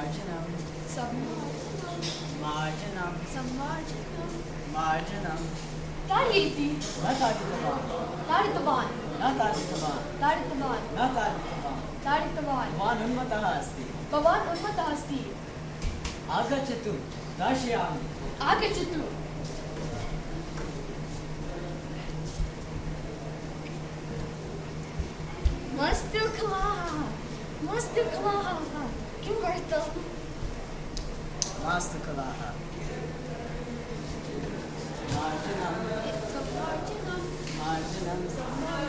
मार्जनं मार्जनं सम्मार्जनं मार्जनं ताडयति न ताडितवान् ताडितवान् न ताडितवान् ताडितवान् न ताडितवान् ताडितवान् भवान् उन्मत्तः अस्ति। भवान् उन्मत्तः अस्ति। आगच्छतु। दर्शयामि। आगच्छतु। मस्तु कलाः मस्तु कलाः Buradan. Bastı. Marjinam. Marjinam. Marjinam.